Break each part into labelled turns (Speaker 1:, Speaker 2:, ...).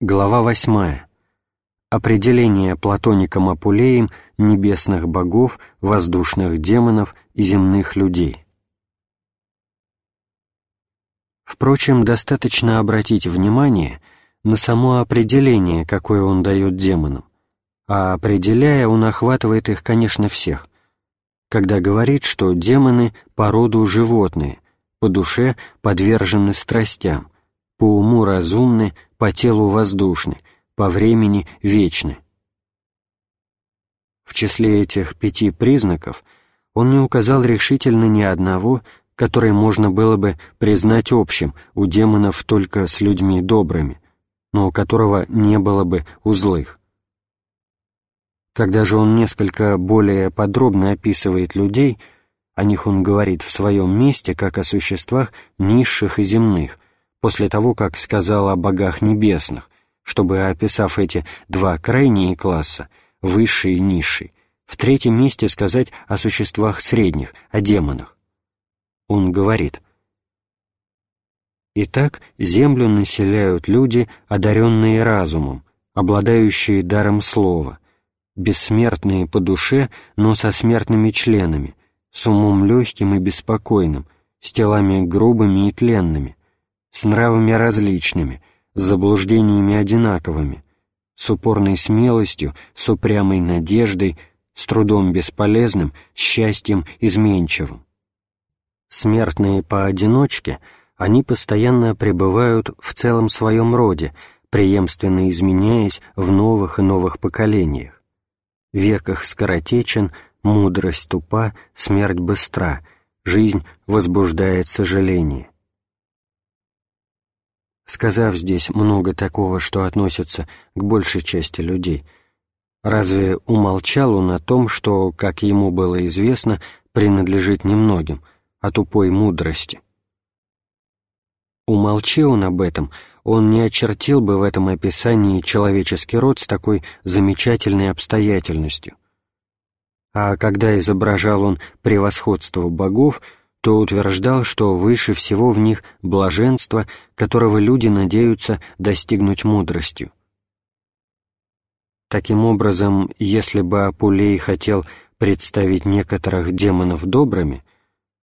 Speaker 1: Глава 8. Определение платоником Апулеем небесных богов, воздушных демонов и земных людей. Впрочем, достаточно обратить внимание на само определение, какое он дает демонам, а определяя, он охватывает их, конечно, всех, когда говорит, что демоны по роду животные, по душе подвержены страстям, по уму разумны, по телу воздушны, по времени вечны. В числе этих пяти признаков он не указал решительно ни одного, который можно было бы признать общим у демонов только с людьми добрыми, но у которого не было бы у злых. Когда же он несколько более подробно описывает людей, о них он говорит в своем месте как о существах низших и земных, после того, как сказал о богах небесных, чтобы, описав эти два крайние класса, высший и низший, в третьем месте сказать о существах средних, о демонах. Он говорит, «Итак, землю населяют люди, одаренные разумом, обладающие даром слова, бессмертные по душе, но со смертными членами, с умом легким и беспокойным, с телами грубыми и тленными, с нравами различными, с заблуждениями одинаковыми, с упорной смелостью, с упрямой надеждой, с трудом бесполезным, счастьем изменчивым. Смертные поодиночке, они постоянно пребывают в целом своем роде, преемственно изменяясь в новых и новых поколениях. Век их скоротечен, мудрость тупа, смерть быстра, жизнь возбуждает сожаление. Сказав здесь много такого, что относится к большей части людей, разве умолчал он о том, что, как ему было известно, принадлежит немногим, а тупой мудрости? Умолчи он об этом, он не очертил бы в этом описании человеческий род с такой замечательной обстоятельностью. А когда изображал он превосходство богов — то утверждал, что выше всего в них блаженство, которого люди надеются достигнуть мудростью. Таким образом, если бы Апулей хотел представить некоторых демонов добрыми,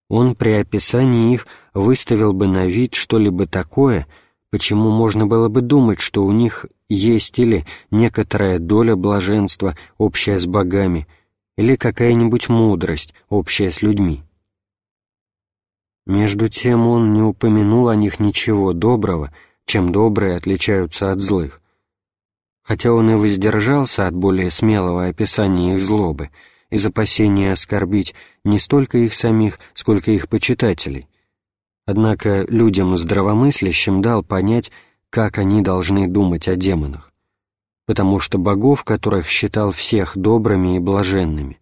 Speaker 1: он при описании их выставил бы на вид что-либо такое, почему можно было бы думать, что у них есть или некоторая доля блаженства, общая с богами, или какая-нибудь мудрость, общая с людьми. Между тем он не упомянул о них ничего доброго, чем добрые отличаются от злых. Хотя он и воздержался от более смелого описания их злобы, из опасения оскорбить не столько их самих, сколько их почитателей. Однако людям здравомыслящим дал понять, как они должны думать о демонах, потому что богов, которых считал всех добрыми и блаженными,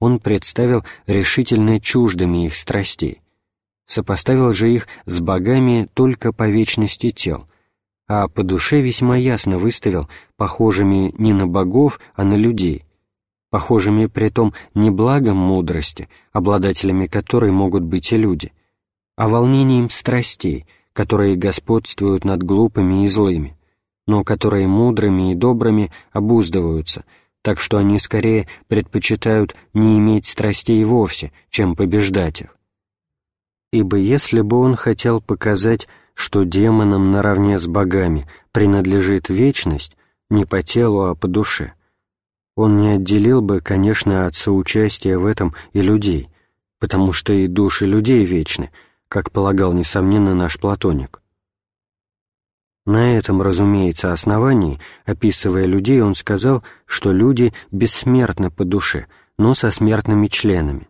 Speaker 1: он представил решительно чуждыми их страстей, сопоставил же их с богами только по вечности тел, а по душе весьма ясно выставил похожими не на богов, а на людей, похожими при том не благом мудрости, обладателями которой могут быть и люди, а волнением страстей, которые господствуют над глупыми и злыми, но которые мудрыми и добрыми обуздываются, так что они скорее предпочитают не иметь страстей вовсе, чем побеждать их ибо если бы он хотел показать, что демонам наравне с богами принадлежит вечность, не по телу, а по душе, он не отделил бы, конечно, от соучастия в этом и людей, потому что и души людей вечны, как полагал, несомненно, наш Платоник. На этом, разумеется, основании, описывая людей, он сказал, что люди бессмертны по душе, но со смертными членами.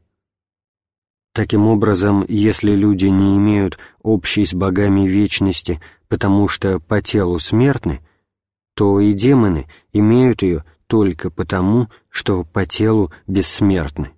Speaker 1: Таким образом, если люди не имеют общей с богами вечности, потому что по телу смертны, то и демоны имеют ее только потому, что по телу бессмертны.